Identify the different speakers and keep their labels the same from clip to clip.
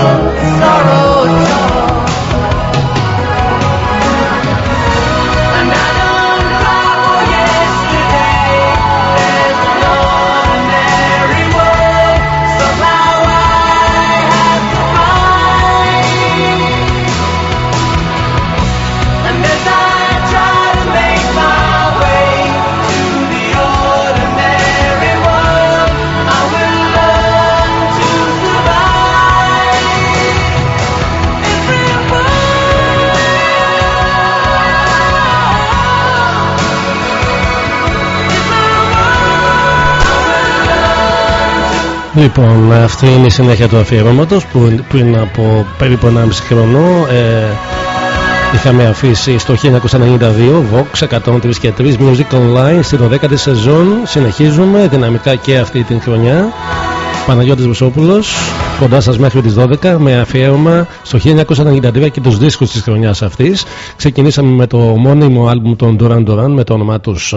Speaker 1: sorrow.
Speaker 2: Λοιπόν, αυτή είναι η συνέχεια του αφιερώματος που πριν από περίπου 1,5 χρόνο ε, είχαμε αφήσει στο 1992 Vox 103 και 3 Music Online στην 10η σεζόν. Συνεχίζουμε δυναμικά και αυτή την χρονιά. Παναγιώτης Βουσόπουλος κοντά σας μέχρι τις 12 με αφιέρωμα στο 1993 και τους δίσκους της χρονιάς αυτής. Ξεκινήσαμε με το μόνιμο άλμπουμ των Duran Duran με το όνομά τους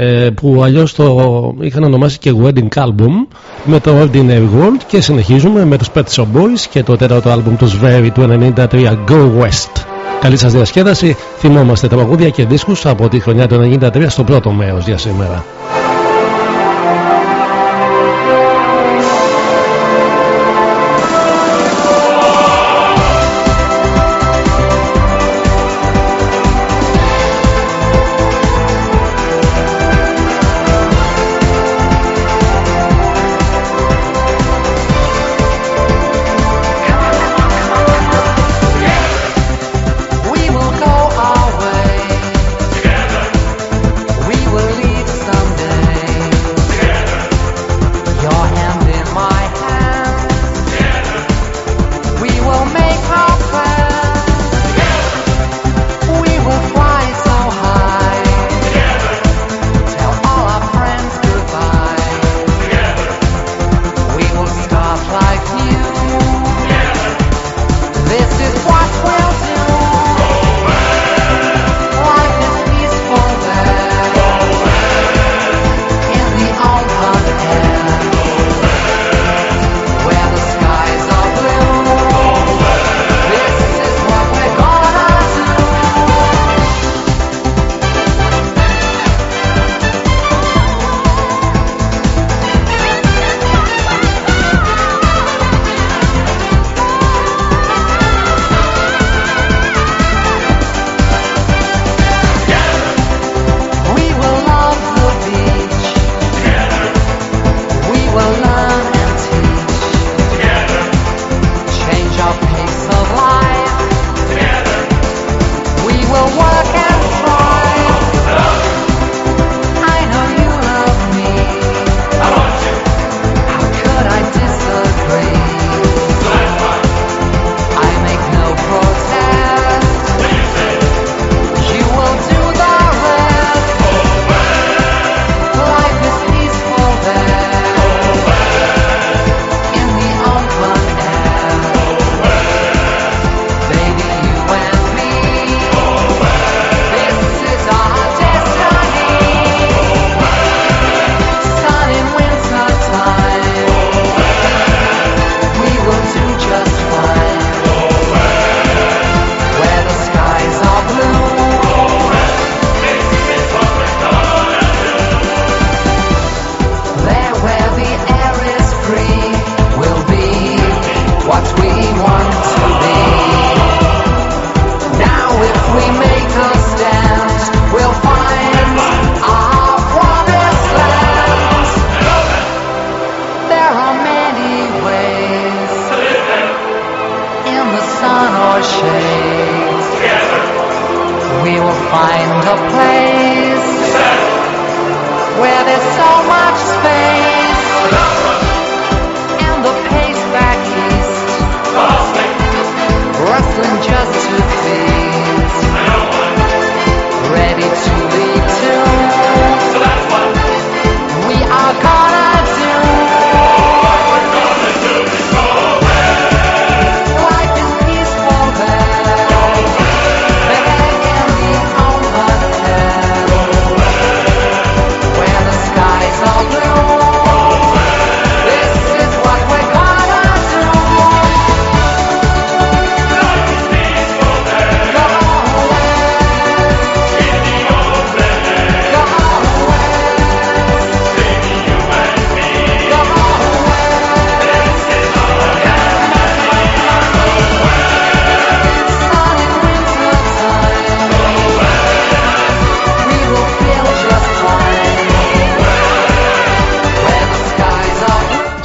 Speaker 2: ε, που αλλιώς το είχαν ονομάσει και Wedding Album με το Ordinary World και συνεχίζουμε με τους Pet Shop Boys και το τέταρτο άλμπουμ τους Very του 93 Go West. Καλή σας διασκέδαση, θυμόμαστε τα παγούδια και δίσκους από τη χρονιά του 93 στο πρώτο μέρος για σήμερα.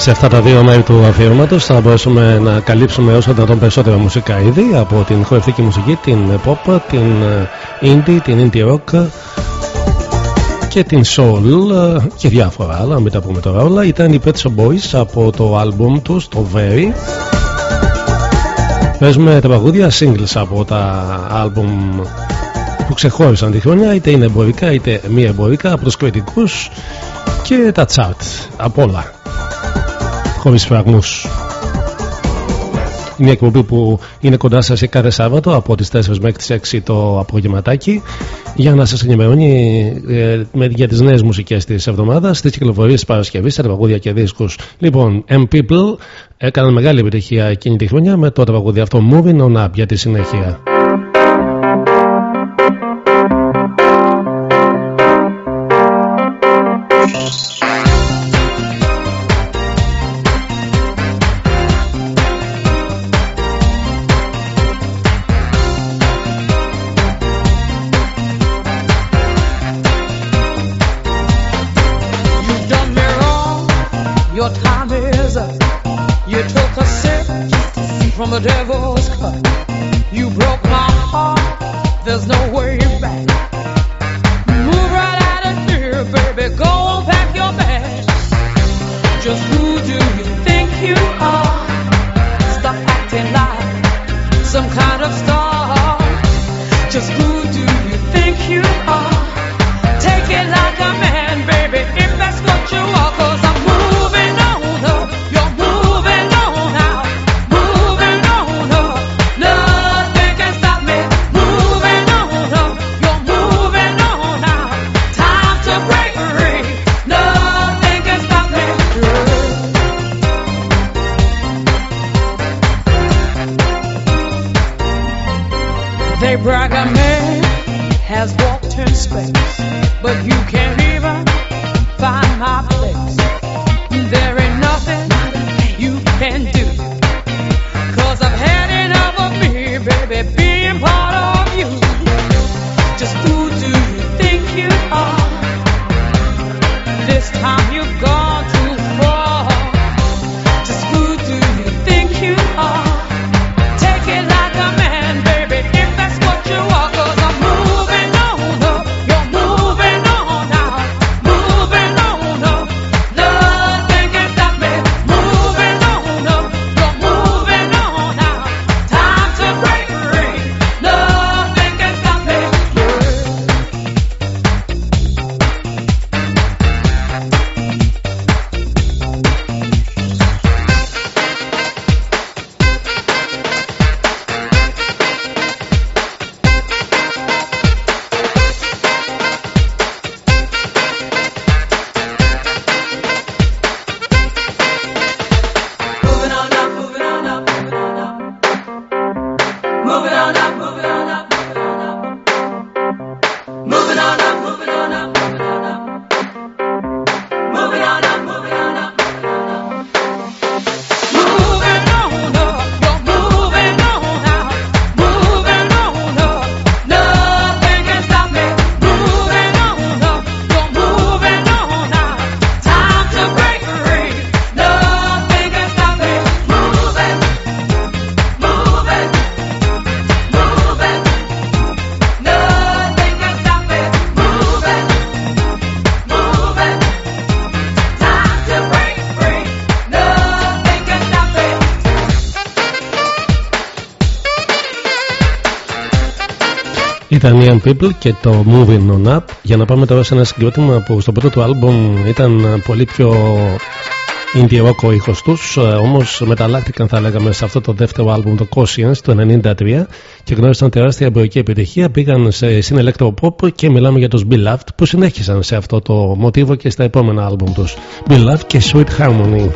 Speaker 3: σε αυτά τα δύο μέρη του αφιερώματος θα μπορέσουμε να καλύψουμε όσο δυνατόν περισσότερα μουσικά είδη από την χορευτική μουσική, την pop, την ε, indie, την indie rock και την soul και διάφορα άλλα, μην τα πούμε τώρα όλα. Ήταν οι Pet Shop Boys από το album τους, το Very. Παίζουμε τα παγούδια singles από τα album που ξεχώρισαν τη χρονιά, είτε είναι εμπορικά είτε μη εμπορικά, από τους κριτικούς και τα chart. Από όλα χωρίς Είναι Μια εκπομπή που είναι κοντά σας κάθε Σάββατο από τις 4 μέχρι τις 6 το απογευματάκι για να σας ενημερώνει ε, για τις νέες μουσικές της εβδομάδας, τις κυκλοφορίες της Παρασκευής, τα τραγούδια και δίσκους. Λοιπόν, M-People έκαναν μεγάλη επιτυχία εκείνη τη χρονιά με το τραγούδι αυτό Moving On Up για τη συνέχεια.
Speaker 4: Ήταν Young People και το Moving On Up. Για να πάμε τώρα σε ένα συγκρότημα που στο πρώτο του άλμπομ ήταν πολύ πιο indie rock ο ήχος τους όμως μεταλλάχτηκαν θα λέγαμε σε αυτό το δεύτερο άλμπουμ το Conscience το 1993 και γνώρισαν τεράστια εμπορική επιτυχία πήγαν σε στην Pop και μιλάμε για τους Beloved που συνέχισαν σε αυτό το μοτίβο και στα επόμενα άλμπουμ τους. Beloved και Sweet Harmony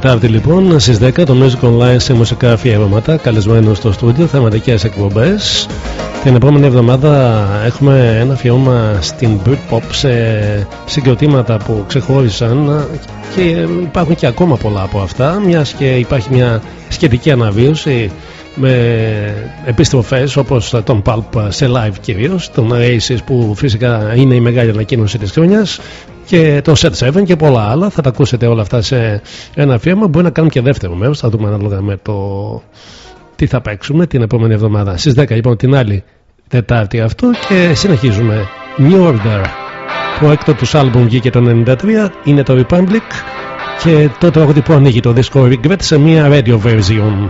Speaker 1: Τετάρτη λοιπόν στις 10 το Music Online σε μουσικά αφιερώματα, καλεσμένο στο στούντιο, θεματικές εκπομπές. Την επόμενη εβδομάδα έχουμε ένα αφιέρωμα στην Britpop σε συγκροτήματα που ξεχώρισαν και υπάρχουν και ακόμα πολλά από αυτά, μιας και υπάρχει μια σχετική αναβίωση με επιστροφές όπως τον Pulp σε live κυρίως, τον Oasis που φυσικά είναι η μεγάλη ανακοίνωση της χρόνιας και το Set 7 και πολλά άλλα. Θα τα ακούσετε όλα αυτά σε ένα αφιέρωμα. Μπορεί να κάνουμε και δεύτερο μέρος. Θα δούμε ανάλογα με το τι θα παίξουμε την επόμενη εβδομάδα. Στις 10 λοιπόν την άλλη Τετάρτη αυτό και συνεχίζουμε. New Order. Το έκτο τους άλμπουμ βγήκε το 1993 είναι το Republic και το τραγούδι που ανοίγει το δίσκο Regret σε μια radio version.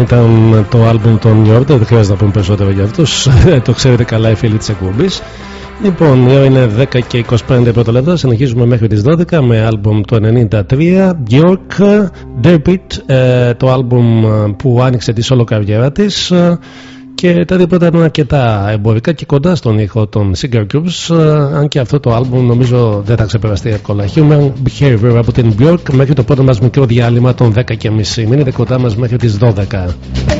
Speaker 1: Ήταν το άλμπουμ των New Order, δεν χρειάζεται να πούμε περισσότερο για αυτούς, το ξέρετε καλά οι φίλοι της εκπομπής. Λοιπόν, η ώρα είναι 10 και 25 πρώτα λεπτά, συνεχίζουμε μέχρι τις 12 με άλμπουμ το 93, Björk, Derbit, ε, το άλμπουμ που άνοιξε τη solo καριέρα της και τα δύο πρώτα ήταν αρκετά εμπορικά και κοντά στον ήχο των Singer Groups αν και αυτό το άλμπουμ νομίζω δεν θα ξεπεραστεί εύκολα. Human Behavior από την Björk μέχρι το πρώτο μας μικρό διάλειμμα των 10.30 μείνετε κοντά μας μέχρι τις 12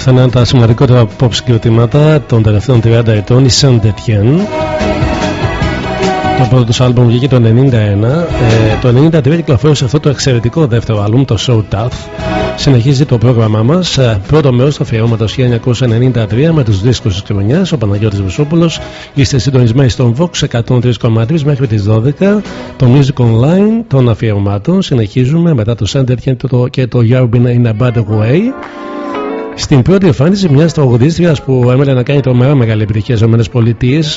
Speaker 5: Αυτά είναι τα σημαντικότερα pop συγκροτήματα των τελευταίων 30 ετών, η Saint Etienne. Το πρώτο τους άλμπομ βγήκε το 1991. Ε, το 1993 κυκλοφόρησε αυτό το εξαιρετικό δεύτερο άλμπομ, το So Tough. Συνεχίζει το πρόγραμμά μας. Ε, πρώτο μέρος του αφιερώματος 1993 με τους δίσκους της κοινωνία. Ο Παναγιώτης Βουσόπουλος. Είστε συντονισμένοι στον Vox 103,3 μέχρι τις 12. Το Music Online των αφιερωμάτων. Συνεχίζουμε μετά το Saint Etienne και το You've in a Bad Way στην πρώτη εμφάνιση μιας τραγουδίστριας που έμελε να κάνει τρομερά μεγάλη επιτυχία στις ΗΠΑ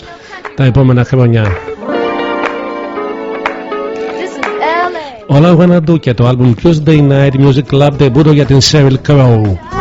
Speaker 5: τα επόμενα χρόνια. All I Wanna Do και το album Tuesday Night Music Club debut για την Sheryl Crow.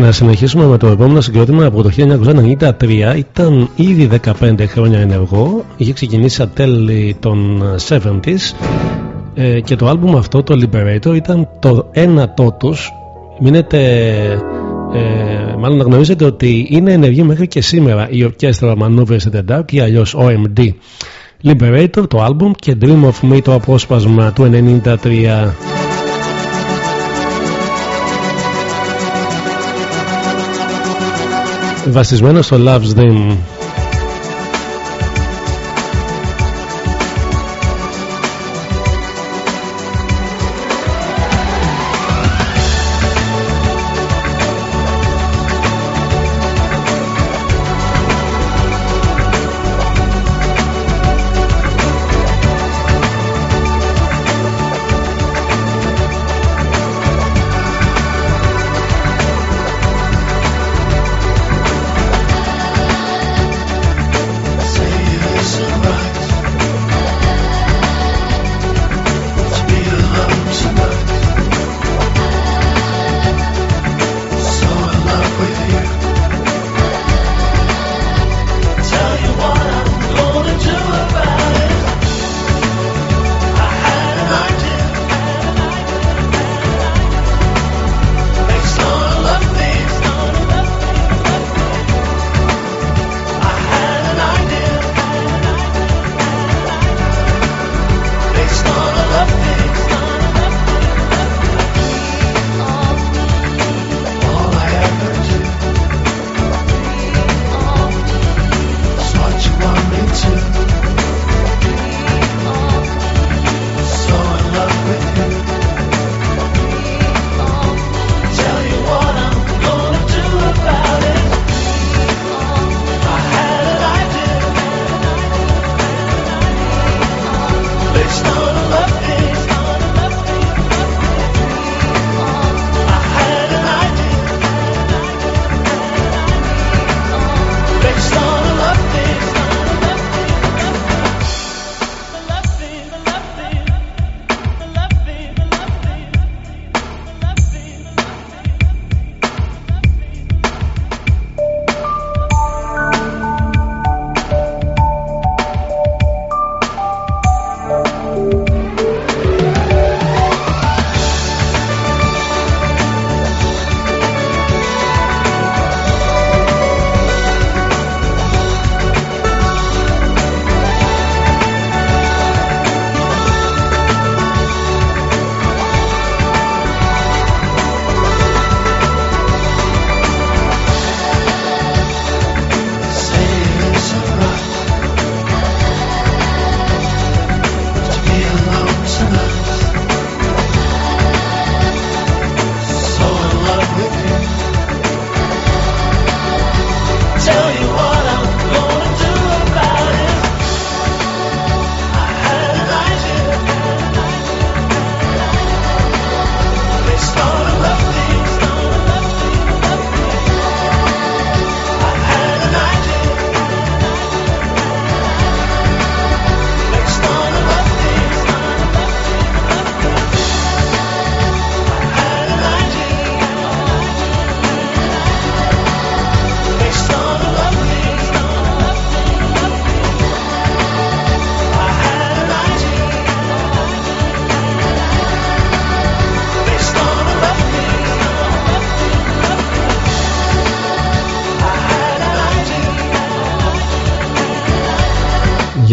Speaker 5: Να συνεχίσουμε με το επόμενο συγκρότημα από το 1993. Ήταν ήδη 15 χρόνια ενεργό. Είχε ξεκινήσει στα τέλη των 70s. Ε, και το άλμπουμ αυτό, το Liberator, ήταν το ένατό τους. Μείνετε
Speaker 2: Ε, μάλλον να γνωρίζετε ότι είναι ενεργή μέχρι και σήμερα η ορκέστρα Maneuvers in the Dark ή αλλιώς OMD. Liberator το album και Dream of Me το απόσπασμα του 93. Βασισμένο στο Love's Dream.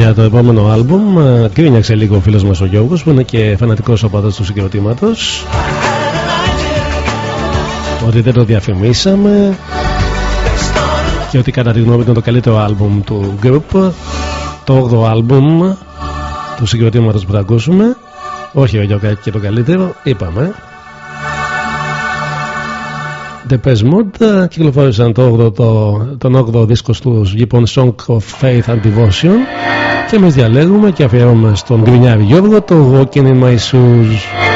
Speaker 2: Για το επόμενο άλμπουμ ε, κρίνιαξε λίγο ο φίλος μας ο Γιώργος που είναι και φανατικός οπαδός του συγκροτήματος. Ότι δεν το διαφημίσαμε και ότι κατά τη γνώμη ήταν το καλύτερο άλμπουμ του group. Το 8ο άλμπουμ του συγκροτήματος που θα ακούσουμε. Όχι ο και το καλύτερο είπαμε The Pest Mode κυκλοφόρησαν το 8, το, τον 8ο δίσκο του λοιπόν Song of Faith and Devotion και εμείς διαλέγουμε και αφιερώνουμε στον Γκρινιάρη Γιώργο το Walking in My Shoes.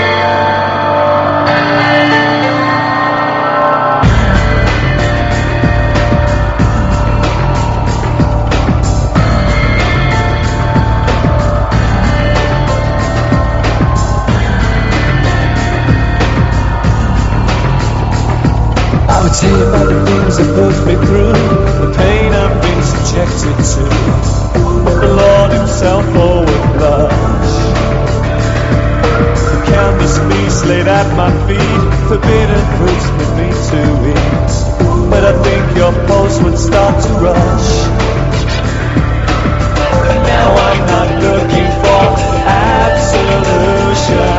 Speaker 6: Forbidden fruits for me to eat. But I think your pulse would start to rush. Now I'm not looking for absolution.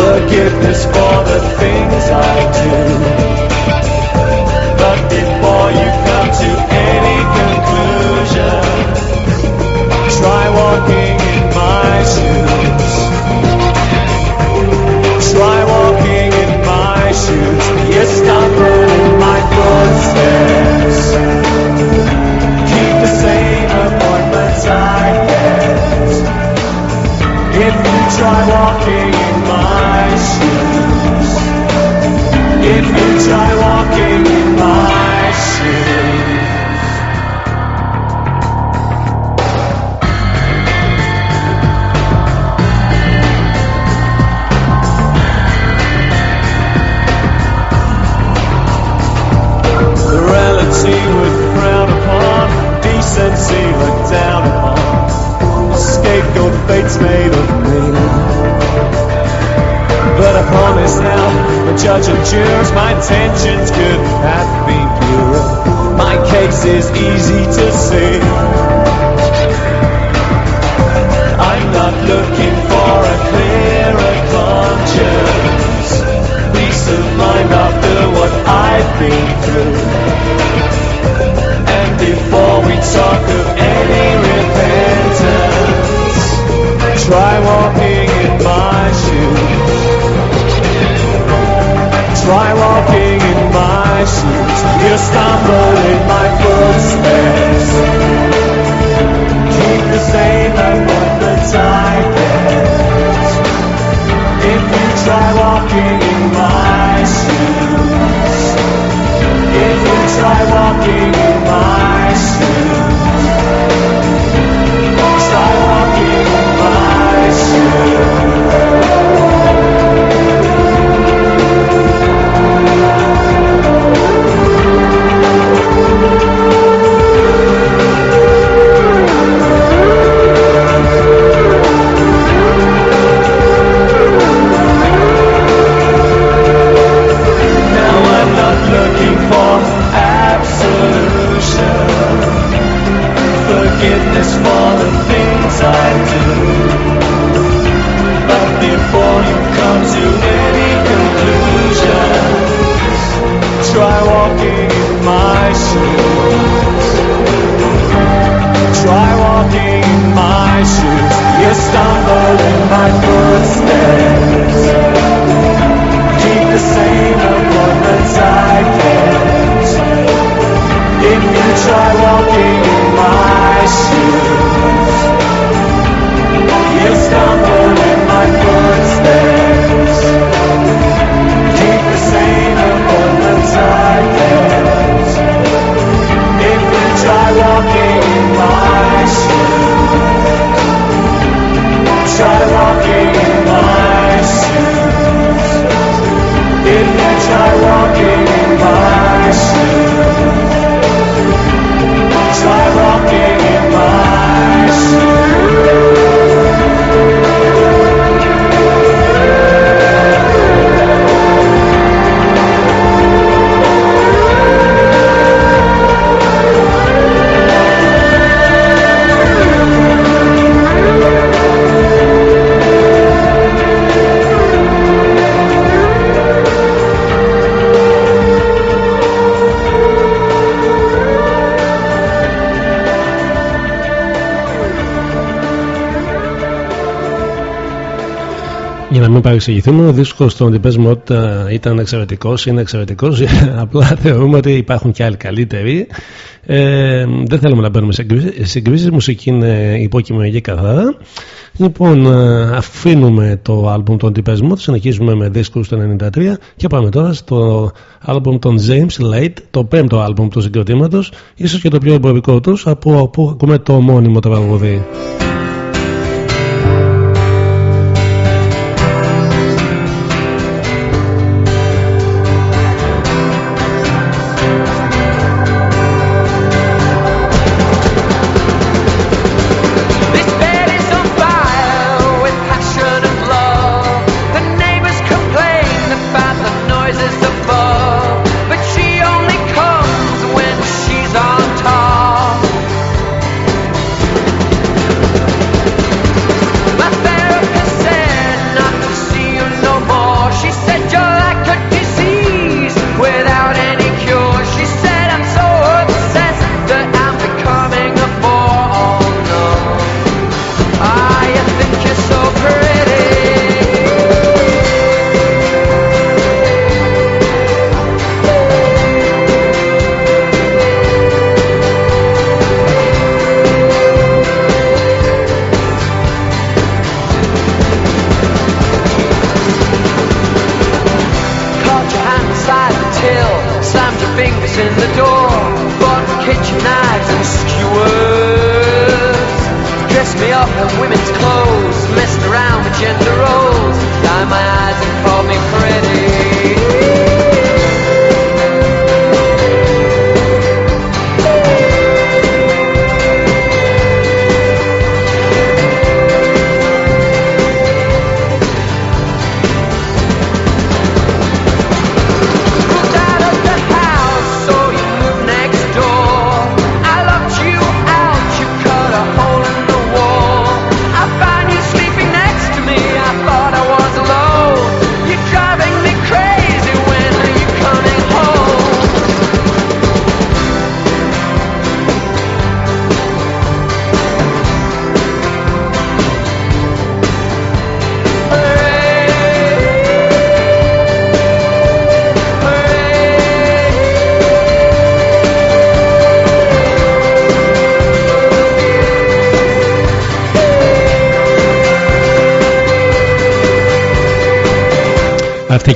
Speaker 6: Forgiveness for the things I do. But before you come to any conclusion, try walking try walking in my shoes. If you try walking judge and jurors, my intentions could have been purer. My case is easy to see. I'm not looking for a clearer conscience. Peace of mind after what I've been through. And before we talk of any repentance, try walking in my shoes. Try walking in my shoes. You stumble in my footsteps. Keep the same appointments I get. If you try walking in my shoes. If you try walking in my shoes.
Speaker 2: Παρεξηγηθούμε, ο δίσκος των Depeche Mode ε, ήταν εξαιρετικός, είναι εξαιρετικός. Απλά θεωρούμε ότι υπάρχουν και άλλοι καλύτεροι. Ε, δεν θέλουμε να μπαίνουμε σε συγκρίσεις. Μουσική είναι υποκειμενική καθαρά. Λοιπόν, ε, αφήνουμε το άλμπουμ των Depeche Mode, συνεχίζουμε με δίσκους του 93 και πάμε τώρα στο άλμπουμ των James Late, το πέμπτο άλμπουμ του συγκροτήματος, ίσως και το πιο εμπορικό τους, από όπου ακούμε το μόνιμο τραγούδι.
Speaker 7: This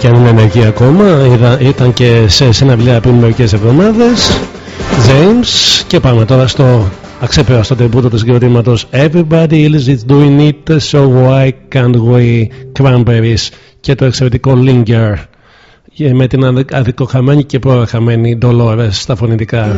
Speaker 2: και αν είναι ενεργή ακόμα, είδα- ήταν και σε συναυλία πριν μερικές εβδομάδες. James, και πάμε τώρα στο αξεπέραστο τεμπούτο του συγκροτήματος Everybody else is doing it, so why can't we cranberries; Και το εξαιρετικό Linger και με την αδικ- αδικοχαμένη και προαχαμένη Dolores στα φωνητικά.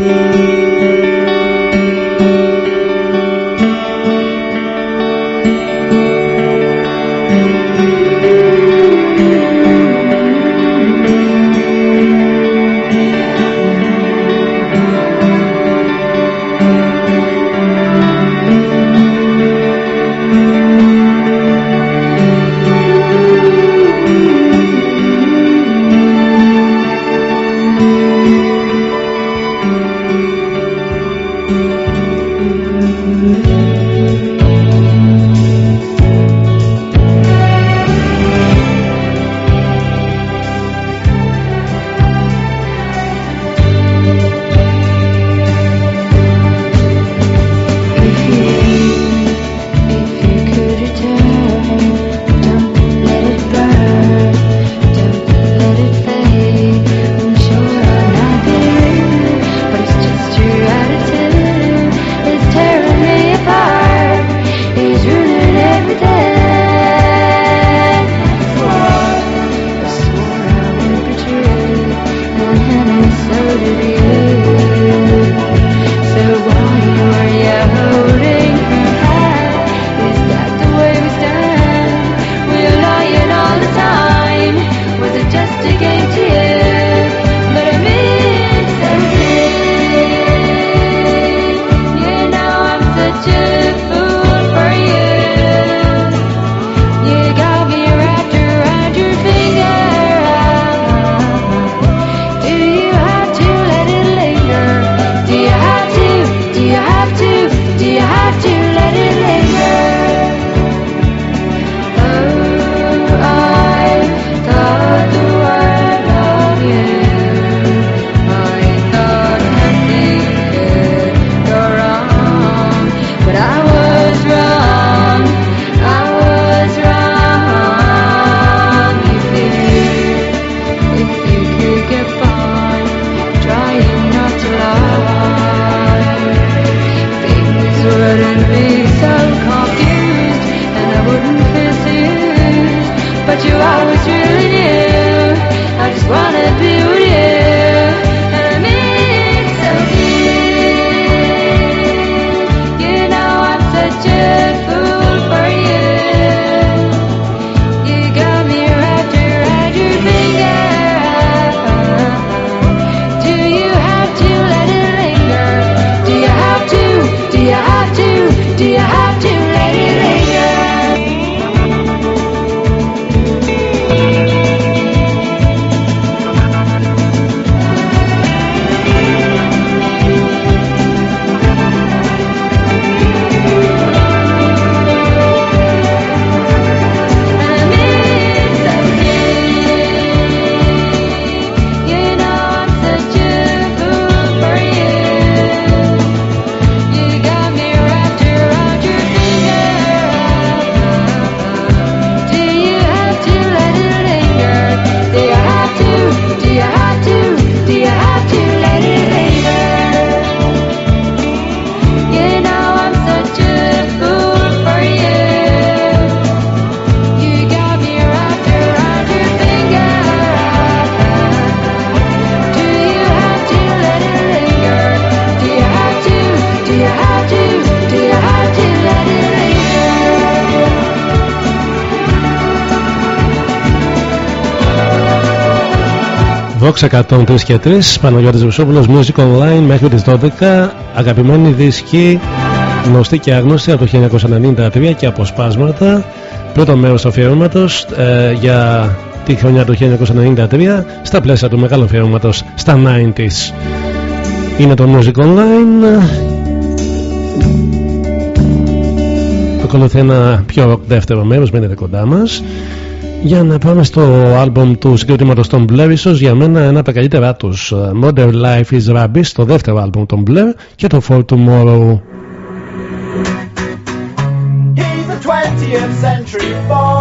Speaker 2: 103 και 3 Παναγιώτης Βουσόπουλος Music Online μέχρι τις 12 αγαπημένοι δίσκοι γνωστοί και άγνωστοι από το 1993 και αποσπάσματα πρώτο μέρος αφιερώματος ε, για τη χρονιά του 1993 στα πλαίσια του μεγάλου αφιερώματος στα 90s είναι το Music Online. Ακολουθεί ένα πιο δεύτερο μέρος μείνετε κοντά μας για να πάμε στο άλμπομ του συγκροτήματος των Blair ίσως για μένα ένα από τα καλύτερά τους. Modern Life is Rubbish το δεύτερο άλμπομ των Blair και το For Tomorrow.
Speaker 8: He's a 20th century boy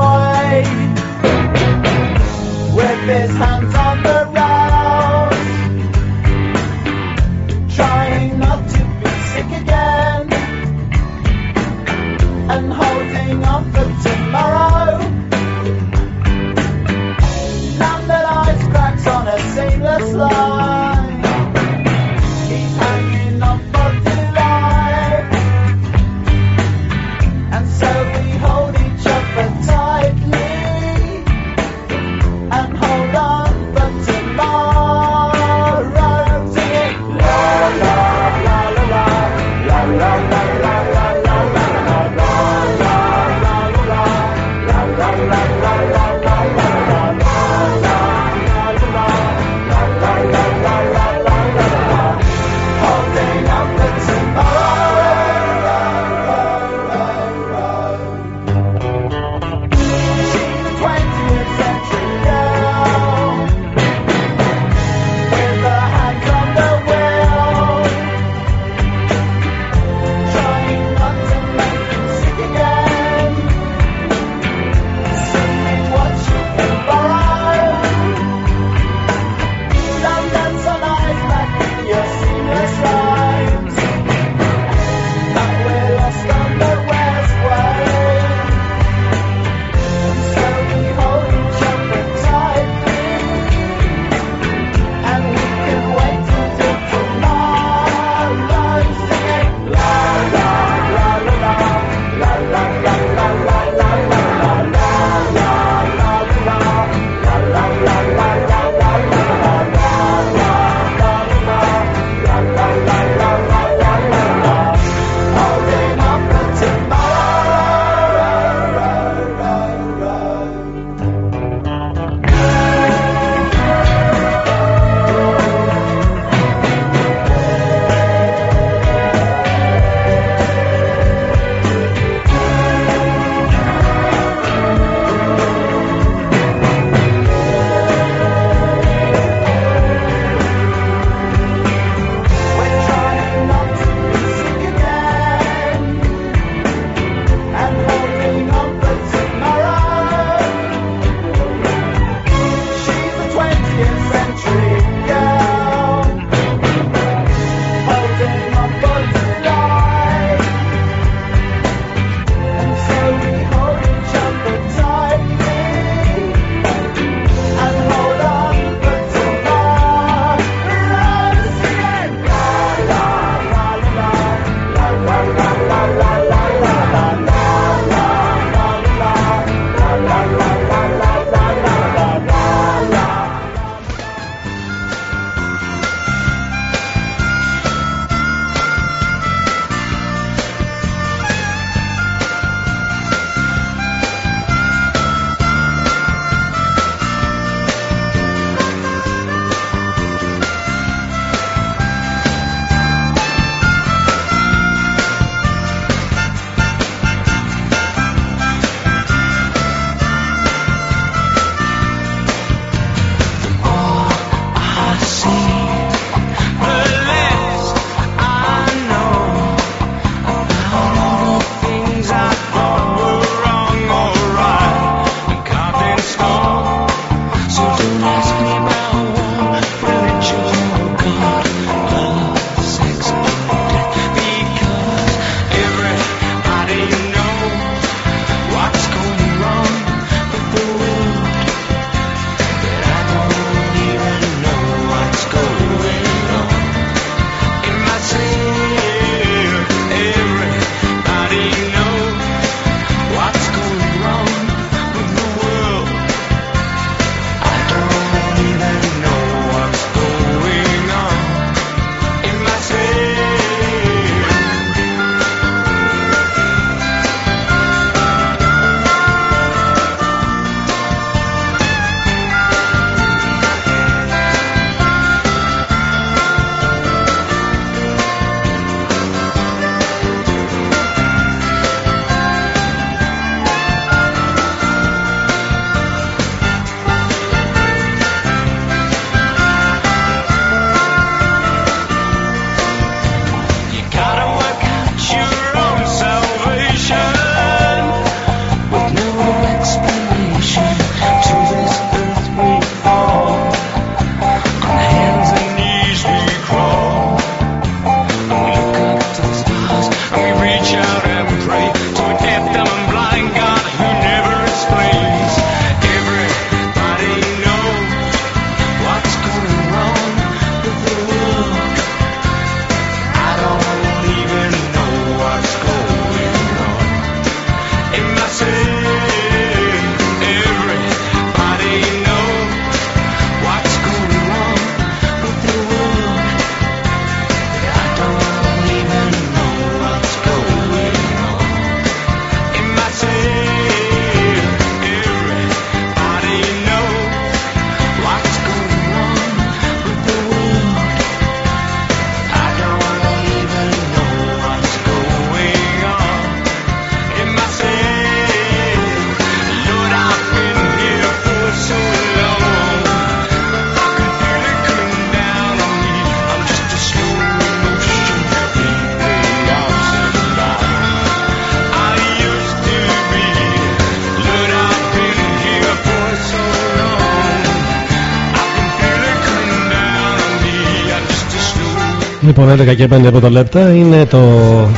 Speaker 1: 11 και 5 από λεπτά είναι το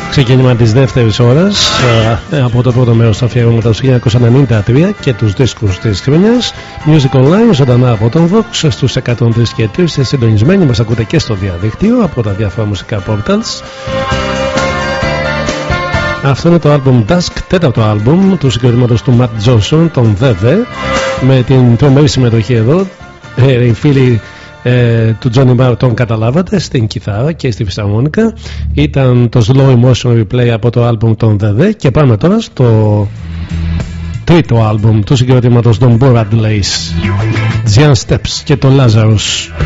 Speaker 1: ξεκίνημα της δεύτερης ώρας ε, από το πρώτο μέρος του αφιερώματος του 1993 και τους δίσκους της χρονιάς. Music Online, ζωντανά από τον Vox στους 103 και 3 είστε συντονισμένοι, μας ακούτε και στο διαδίκτυο από τα διάφορα μουσικά portals. Αυτό είναι το album Dusk, τέταρτο album του συγκροτήματος του Matt Johnson, τον Δεβε με την τρομερή συμμετοχή εδώ. Ε, οι φίλοι ε, του Johnny Marr τον καταλάβατε στην κιθάρα και στη φυσαρμόνικα. Ήταν το slow motion replay από το album των The και πάμε τώρα στο τρίτο album του συγκροτήματος των Borat Lace. Giant Steps και το Lazarus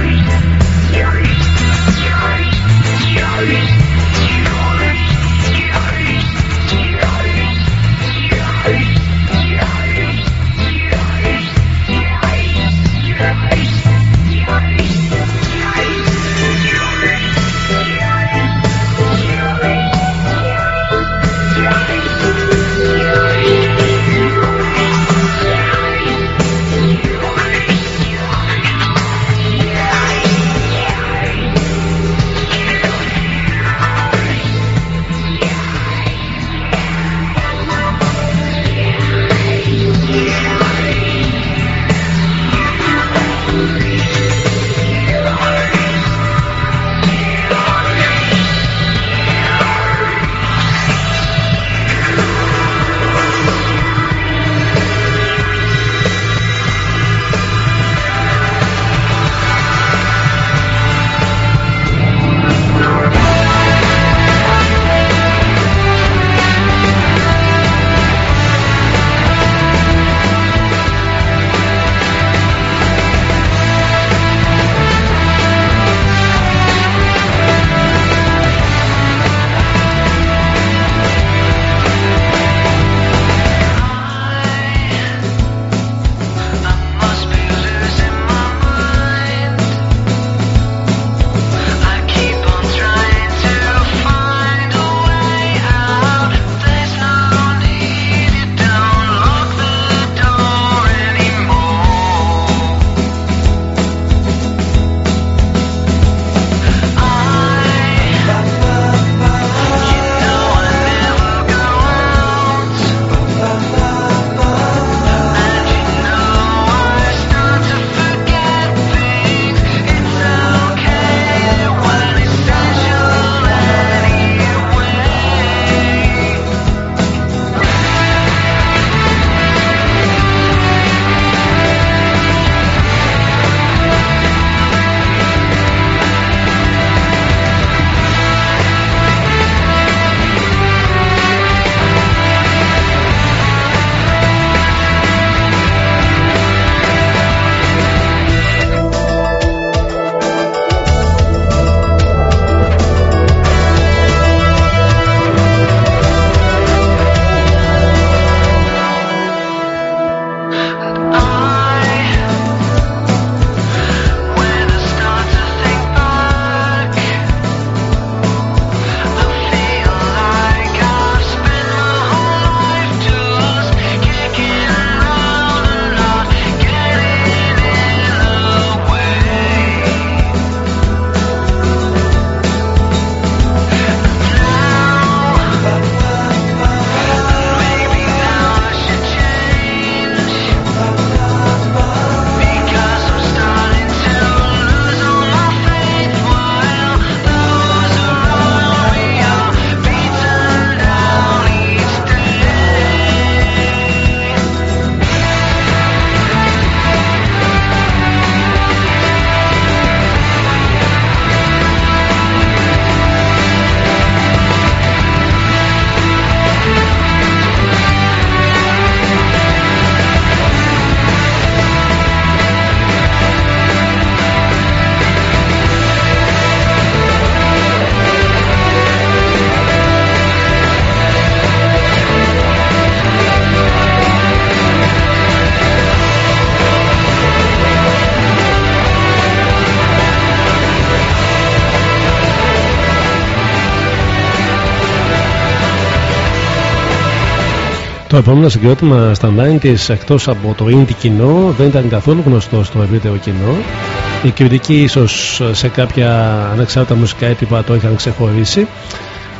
Speaker 1: Το επόμενο συγκρότημα στα 90s εκτός από το indie κοινό δεν ήταν καθόλου γνωστό στο ευρύτερο κοινό. Οι κριτικοί ίσως σε κάποια ανεξάρτητα μουσικά έτυπα το είχαν ξεχωρίσει.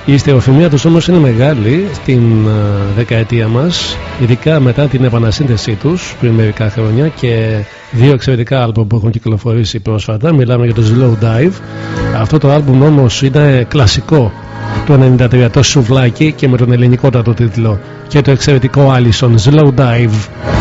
Speaker 1: Η στερεοφημία τους όμως είναι μεγάλη στην ε, δεκαετία μας ειδικά μετά την επανασύνθεσή τους πριν μερικά χρόνια και δύο εξαιρετικά άλμπομ που έχουν κυκλοφορήσει πρόσφατα. Μιλάμε για το Slow Dive. Αυτό το άλμπουμ όμως είναι κλασικό το 93 το σουβλάκι και με τον ελληνικότατο τίτλο και το εξαιρετικό Allison Slow Dive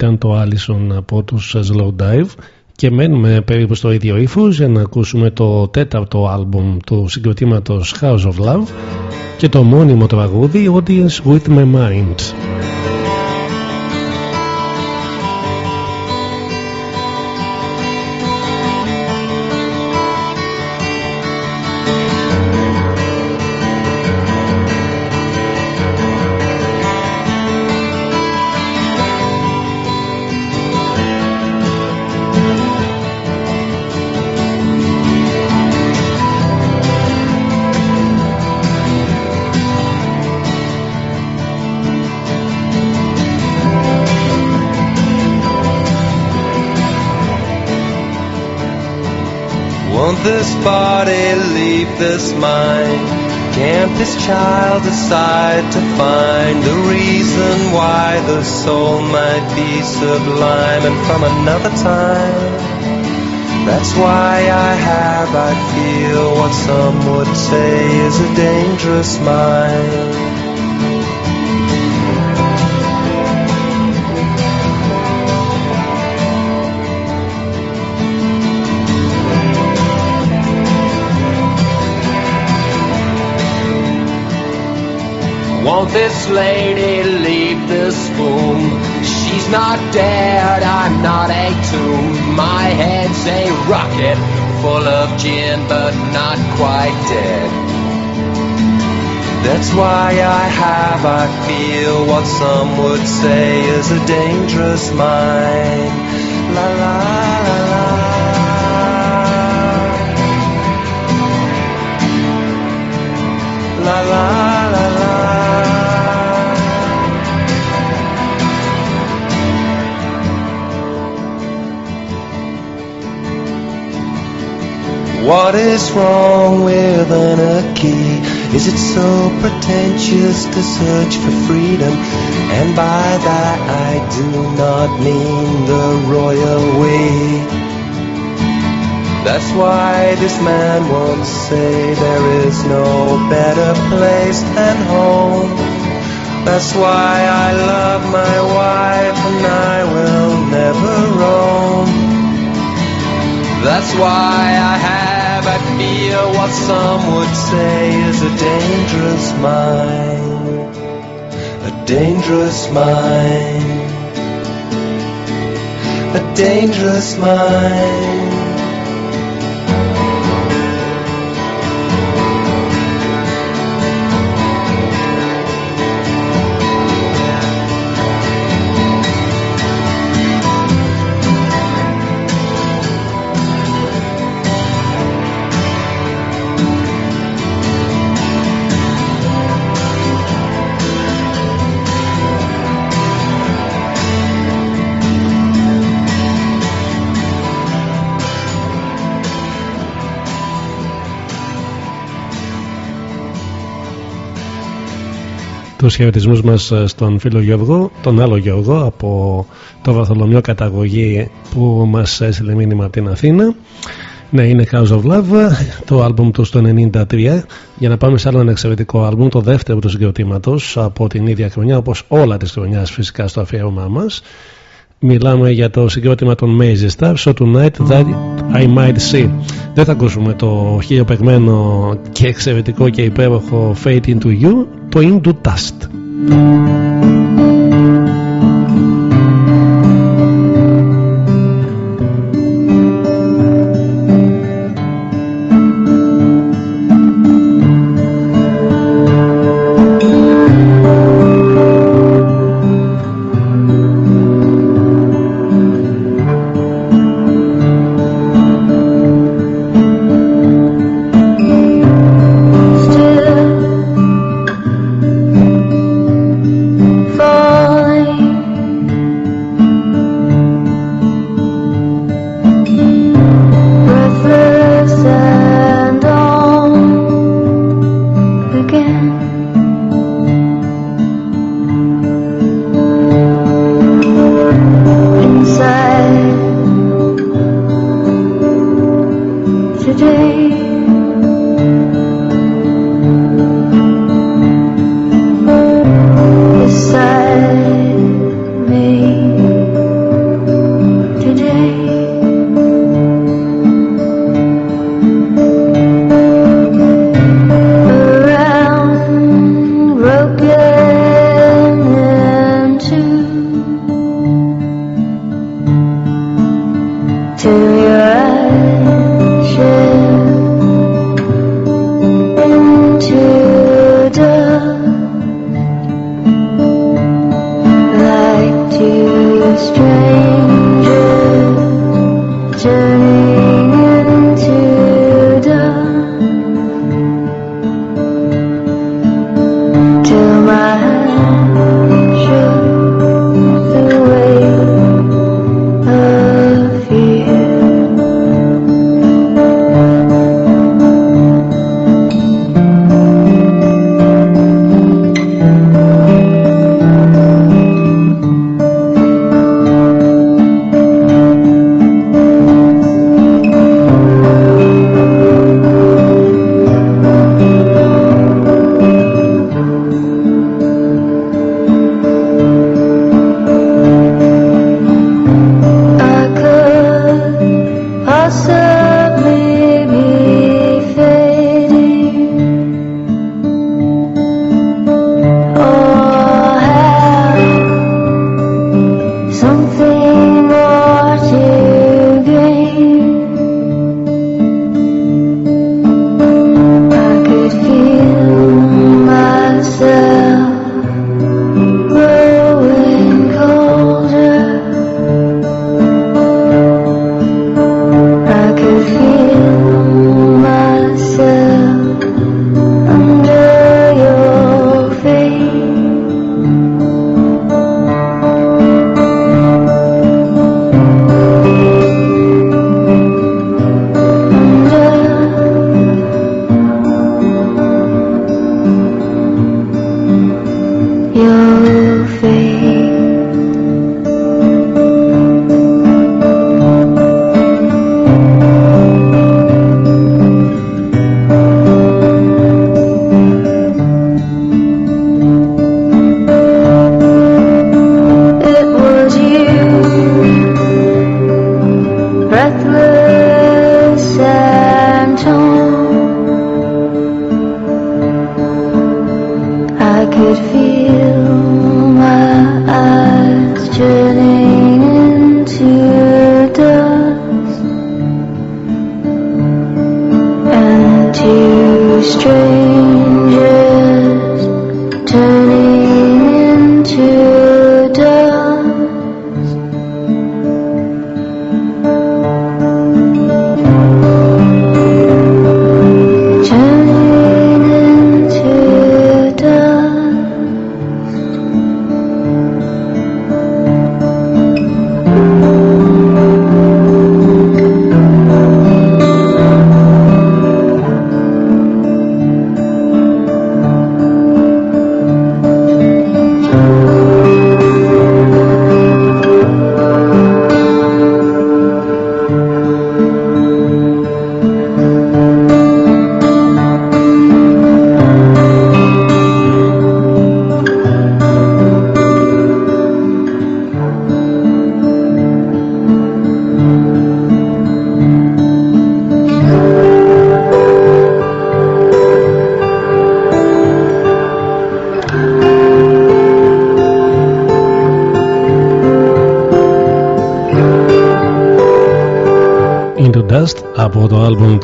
Speaker 1: ήταν το Allison από τους Slow Dive και μένουμε περίπου στο ίδιο ύφος για να ακούσουμε το τέταρτο άλμπουμ του συγκροτήματος House of Love και το μόνιμο τραγούδι Audience With My Mind.
Speaker 4: This mind? Can't this child decide to find the reason why the soul might be sublime and from another time? That's why I have, I feel what some would say is a dangerous mind.
Speaker 9: Won't this lady leave this room? She's not dead, I'm not a tomb. My head's a rocket full of gin, but not quite dead.
Speaker 4: That's why I have, I feel what some would say is a dangerous mind. La la la la. La la la la. What is wrong with anarchy? Is it so pretentious to search for freedom? And by that I do not mean the royal way. That's why this man once say there is no better place than home. That's why I love my wife and I will never roam. That's why I have, Feel what some would say is a dangerous mind. A dangerous mind. A dangerous mind.
Speaker 2: Τους χαιρετισμούς μας στον φίλο Γιώργο, τον άλλο Γιώργο από το Βαρθολομιό καταγωγή που μας έστειλε μήνυμα από την Αθήνα. Ναι, είναι House of Love, το άλμπουμ του στο 93. Για να πάμε σε άλλο ένα εξαιρετικό άλμπουμ, το δεύτερο του συγκροτήματος από την ίδια χρονιά, όπως όλα τη χρονιάς φυσικά στο αφιέρωμά μας. Μιλάμε για το συγκρότημα των Mazy Stars, So Tonight That I Might See. Δεν θα ακούσουμε το χιλιοπεγμένο και εξαιρετικό και υπέροχο Fate Into You, το Into Dust.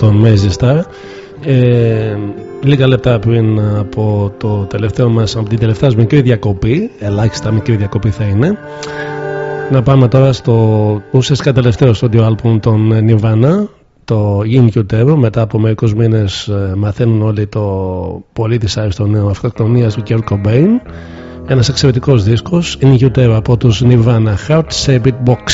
Speaker 2: Των Mazy Star ε, λίγα λεπτά πριν από το τελευταίο μας από την τελευταία μας μικρή διακοπή ελάχιστα μικρή διακοπή θα είναι να πάμε τώρα στο ουσιαστικά τελευταίο στούντιο άλμπουμ των Nirvana το In Utero μετά από μερικούς μήνες ε, μαθαίνουν όλοι το πολύ δυσάρεστο νέο αυτοκτονίας του Kurt Cobain. Ένας εξαιρετικός δίσκος In Utero από τους Nirvana Heart Shaped Box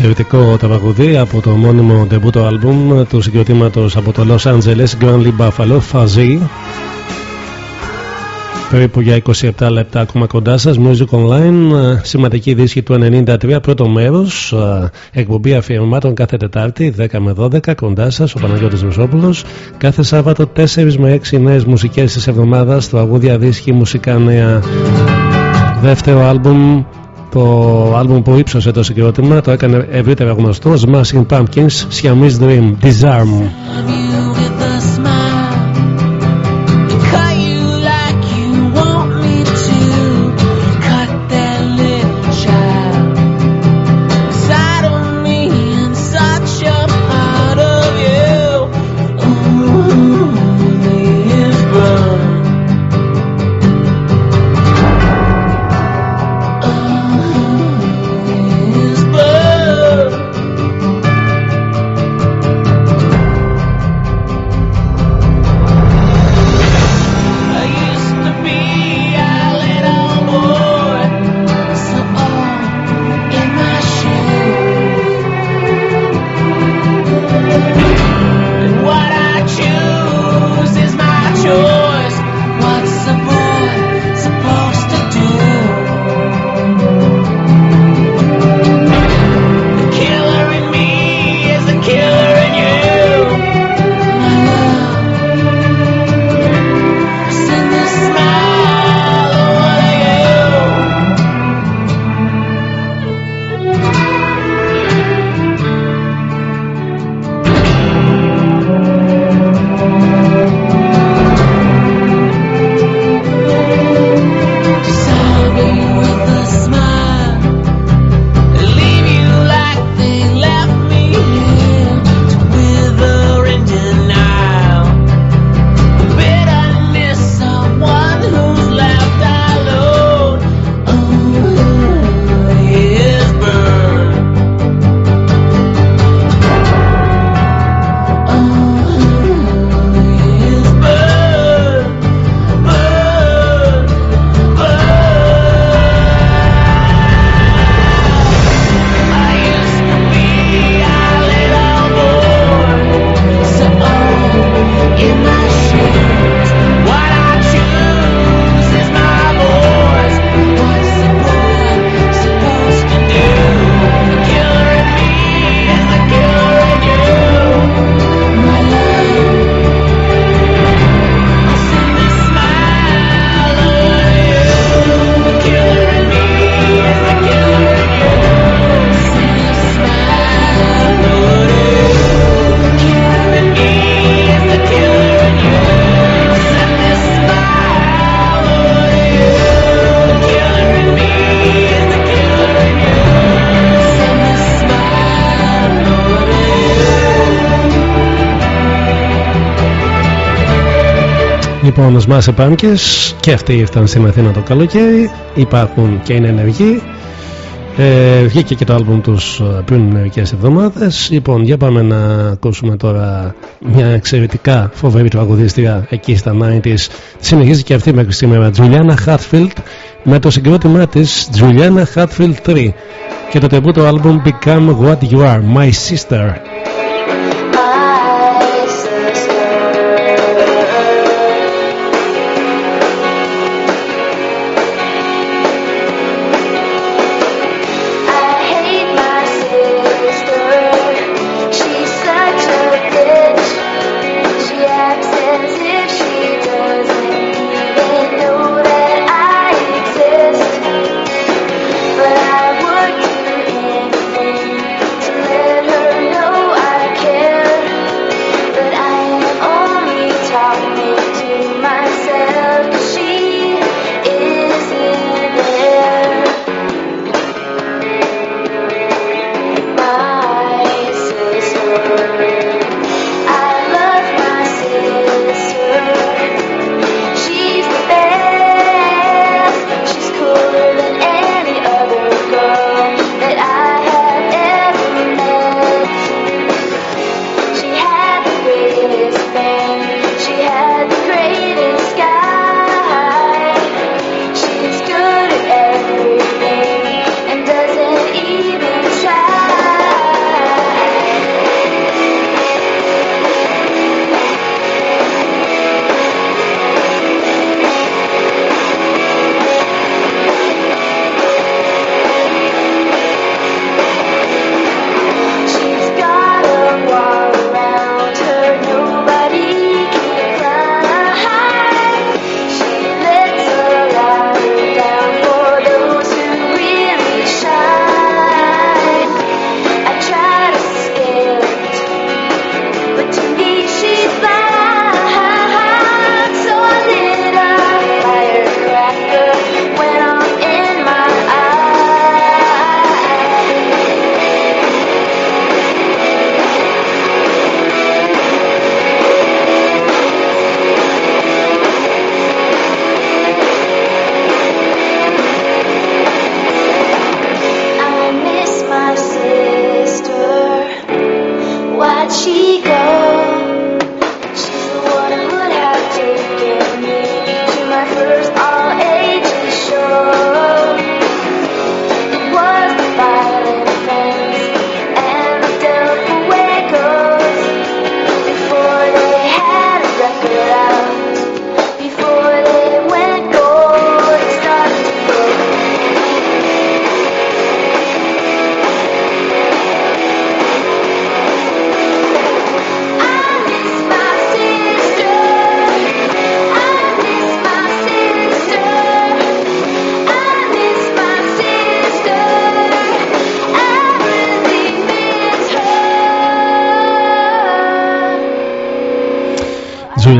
Speaker 7: Εξαιρετικό τραγουδί από το μόνιμο ντεμπούτο άλμπουμ του συγκροτήματος από το Los Angeles Grand Lee Buffalo Fuzzy περίπου για 27 λεπτά ακόμα κοντά σας. Music Online, σημαντική δίσκη του 93, πρώτο μέρος. Εκπομπή αφιερωμάτων κάθε Τετάρτη, 10 με 12, κοντά σας, ο Παναγιώτης Μεσόπουλο. Κάθε Σάββατο, 4 με 6 νέες μουσικές της εβδομάδας, τραγούδια δίσκη, μουσικά νέα. Δεύτερο άλμπουμ το άλμπουμ που ύψωσε το συγκρότημα το έκανε ευρύτερα γνωστός Smashing Pumpkins, Siamese Dream, Disarm. Λοιπόν, Σμάσε Πάμκε και αυτοί ήρθαν στην Αθήνα το καλοκαίρι. Υπάρχουν και είναι ενεργοί. Ε, βγήκε και το άλμπουμ τους ε, πριν μερικές εβδομάδες. Λοιπόν, για πάμε να ακούσουμε τώρα μια εξαιρετικά φοβερή τραγουδίστρια εκεί στα 90s. Συνεχίζει και αυτή μέχρι σήμερα. Τζουλιάνα Χάτφιλτ με το συγκρότημά της Τζουλιάνα Χάτφιλτ 3 και το τεμπούτο άλμπουμ Become What You Are, My Sister.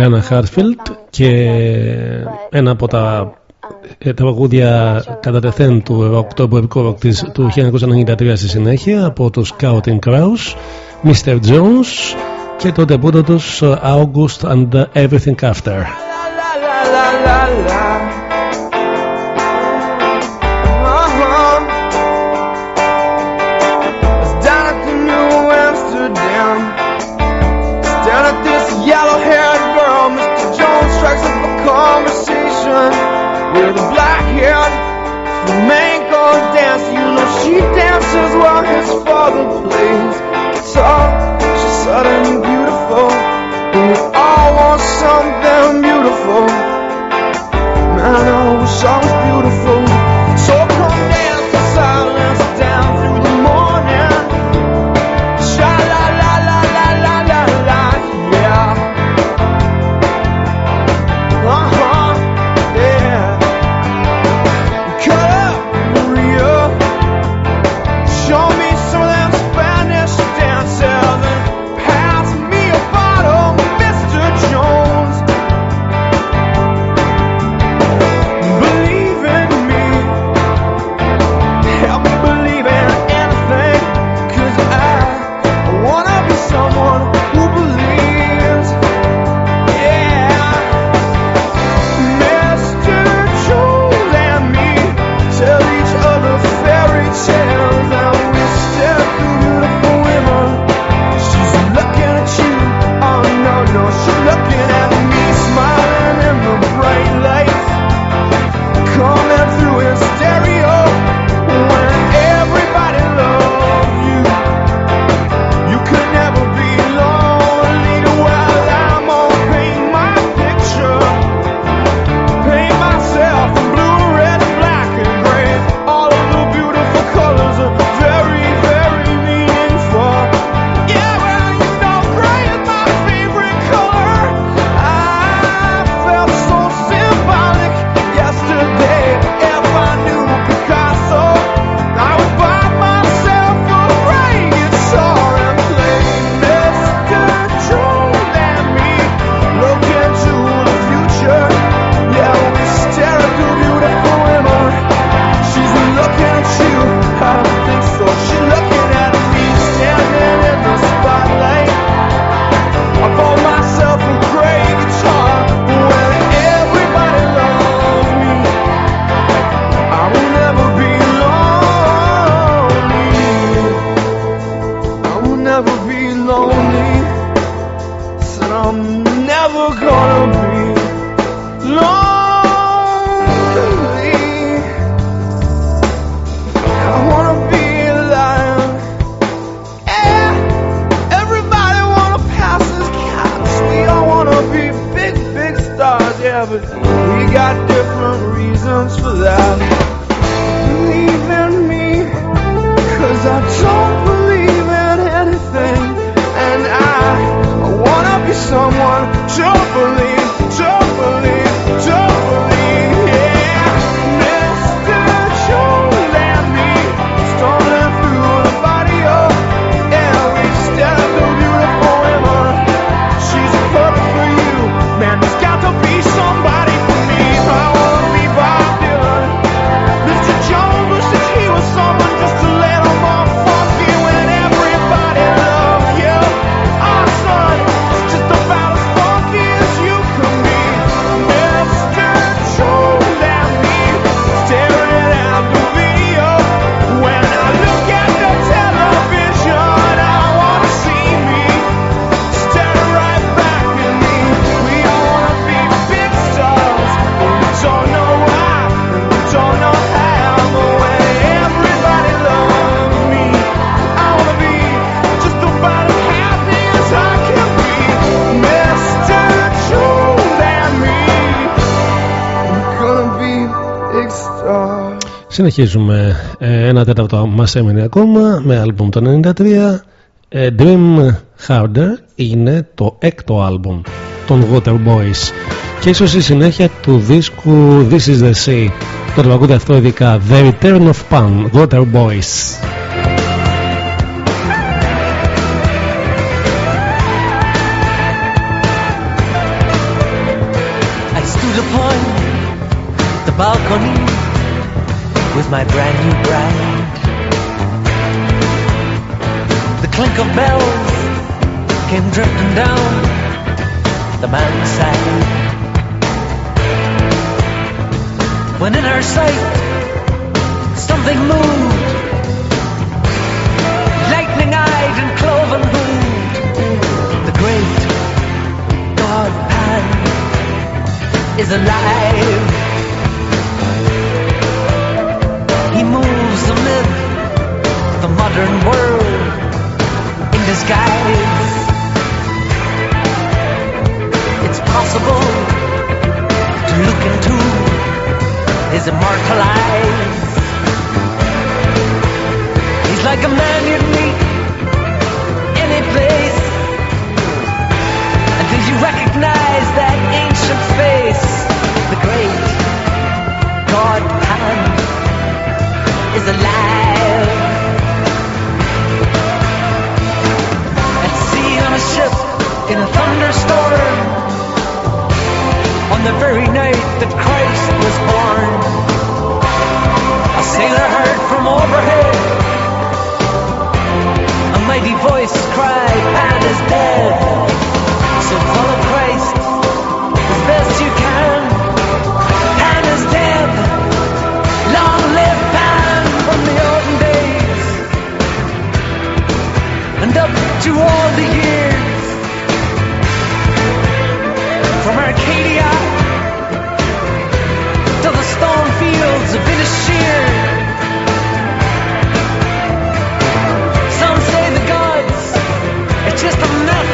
Speaker 2: Diana Hartfield και ένα από τα ε, τραγούδια κατά τεθέν του οκτωμπορικού ροκ του 1993 στη συνέχεια από το Scouting Kraus, Mr. Jones και το τεπούτο τους ε, August and ε, Everything After.
Speaker 10: look
Speaker 2: Συνεχίζουμε. Ε, ένα τέταρτο μας έμεινε ακόμα με άλμπουμ το 93. Ε, Dream Harder είναι το έκτο άλμπουμ των Water Boys και ίσως η συνέχεια του δίσκου This is the Sea. Το τραγούδι αυτό ειδικά The Return of Pan
Speaker 7: Water Boys. My brand new bride. The clink of bells came drifting down the mountainside. When in her sight, something moved, lightning eyed and cloven hooved. The great God Pan is alive. Modern world in disguise. It's possible to look into his immortal eyes. He's like a man you'd meet any place. Until you recognize that ancient face, the great God Pan is alive. Ship in a thunderstorm, on the very night that Christ was born, a sailor heard from overhead a mighty voice cried, Pan is dead. So to all the years. From Arcadia to the stone fields of Inisheer. Some say the gods are just a myth.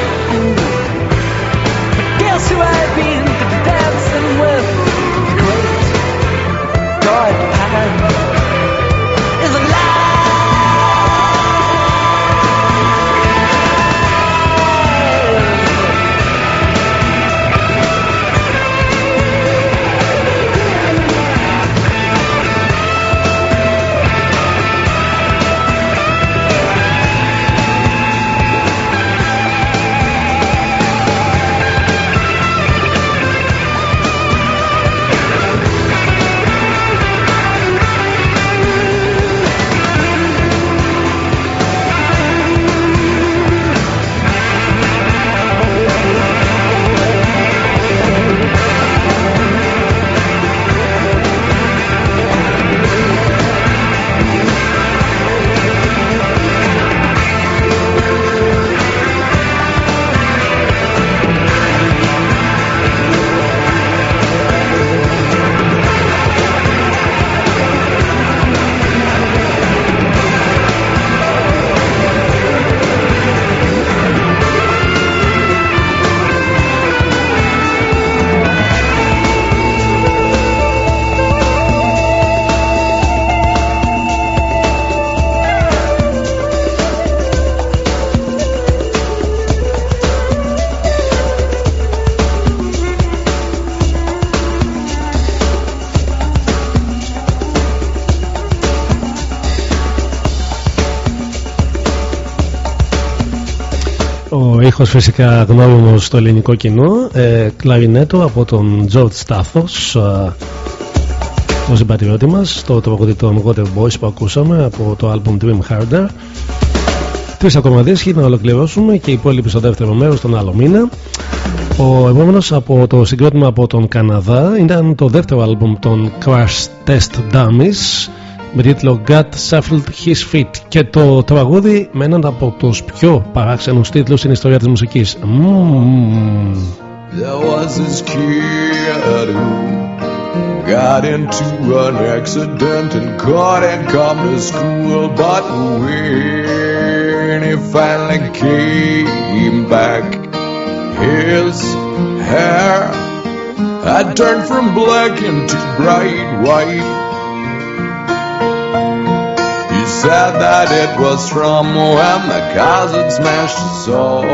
Speaker 7: But guess who I've been
Speaker 2: Ο ήχος φυσικά γνώριμος στο ελληνικό κοινό ε, κλαρινέτο από τον George Stathos ε, τον συμπατριώτης μας το τραγουδί των Water Boys που ακούσαμε από το album Dream Harder. Τρεις ακόμα δίσκοι να ολοκληρώσουμε και οι υπόλοιποι στο δεύτερο μέρος τον άλλο μήνα. Ο επόμενος από το συγκρότημα από τον Καναδά ήταν το δεύτερο άλμπουμ των Crash Test Dummies με τίτλο Gut Shuffled His Feet και το τραγούδι με έναν από τους πιο παράξενους τίτλους στην ιστορία της μουσικής.
Speaker 11: Said that it was from when the had smashed hard.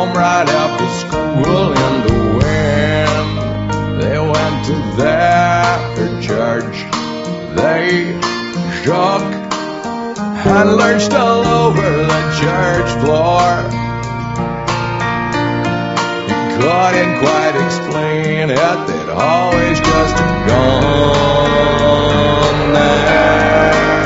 Speaker 11: Home right after school. in the wind. they went to their church, they shook and lurched all over the church floor. He couldn't quite explain it, they'd always just gone there.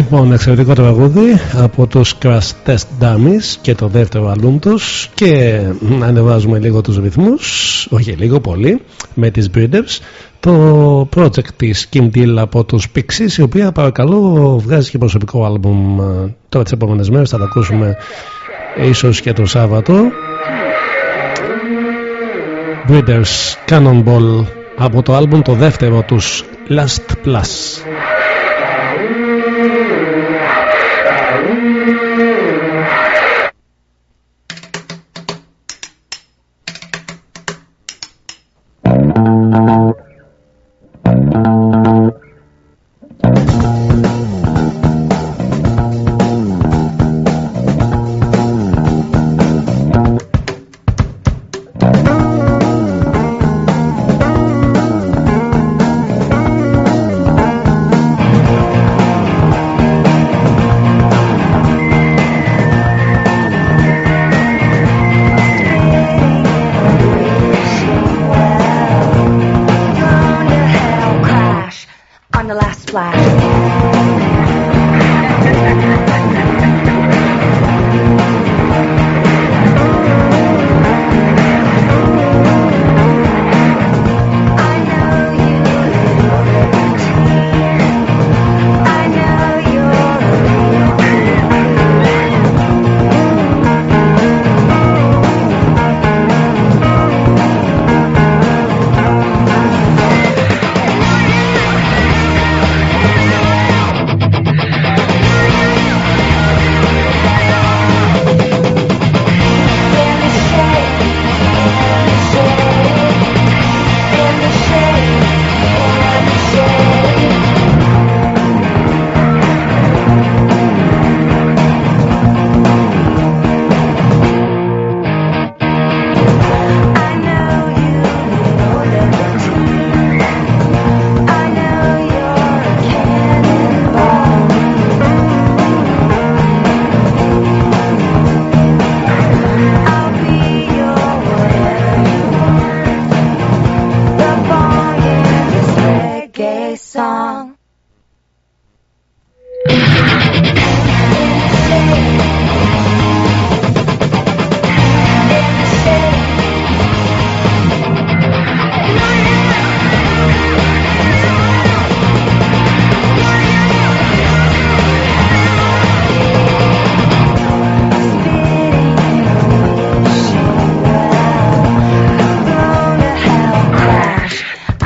Speaker 2: Λοιπόν, εξαιρετικό τραγούδι από τους Crash Test Dummies και το δεύτερο άλμπουμ τους και να ανεβάζουμε λίγο τους ρυθμούς, όχι λίγο, πολύ, με τις Breeders το project της Kim Deal από τους Pixies η οποία παρακαλώ βγάζει και προσωπικό άλμπουμ ε, τώρα τις επόμενες μέρες θα το ακούσουμε ίσως και το Σάββατο. Breeders Cannonball από το άλμπουμ το δεύτερο τους Last Plus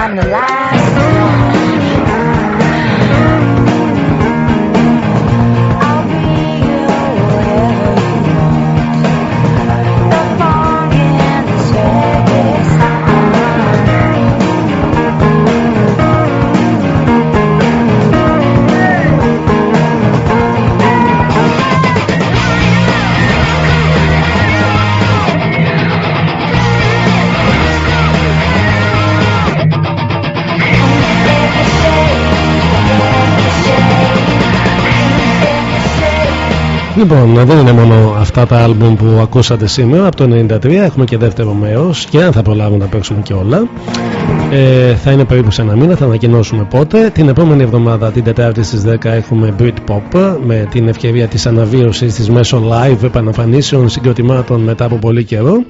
Speaker 12: I'm alive.
Speaker 2: Λοιπόν, δεν είναι μόνο αυτά τα άλμπουμ που ακούσατε σήμερα από το 93, έχουμε και δεύτερο μέρος και αν θα προλάβουμε να παίξουμε και όλα. Ε, θα είναι περίπου σε ένα μήνα, θα ανακοινώσουμε πότε. Την επόμενη εβδομάδα, την Τετάρτη στις 10, έχουμε Britpop με την ευκαιρία της αναβίωσης της μέσω live επαναφανίσεων συγκροτημάτων μετά από πολύ καιρό.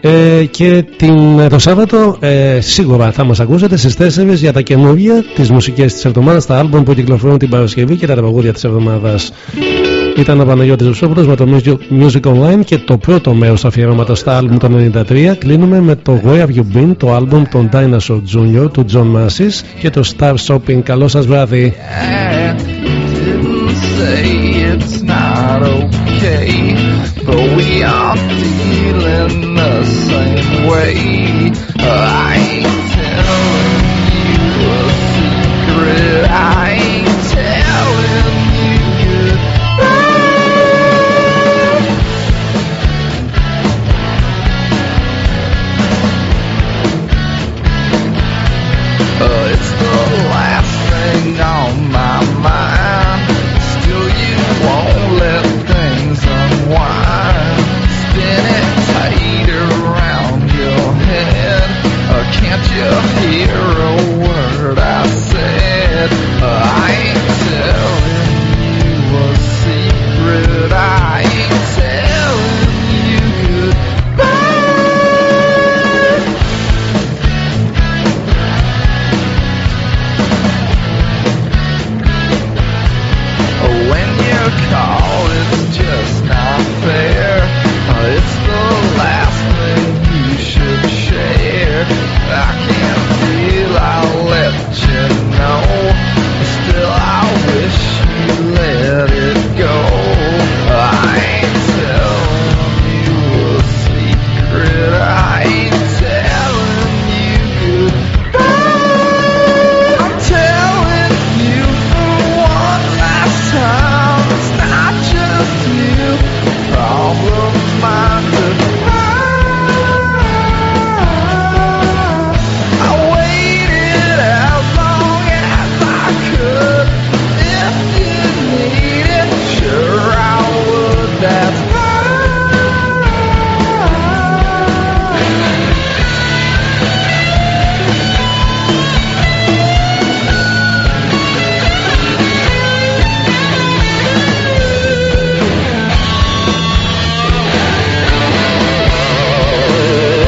Speaker 2: Ε, και την, το Σάββατο ε, σίγουρα θα μας ακούσετε στις 4 για τα καινούργια τις μουσικές της εβδομάδας τα άλμπομ που κυκλοφορούν την Παρασκευή και τα τραγούδια της εβδομάδας ήταν ο Παναγιώτης Βουσόπουλος με το Music Online και το πρώτο μέρος αφιερώματος στα άλμπουμ των 93 κλείνουμε με το Where Have You Been, το άλμπουμ των Dinosaur Junior του John Massis και το Star Shopping. Καλό σας βράδυ.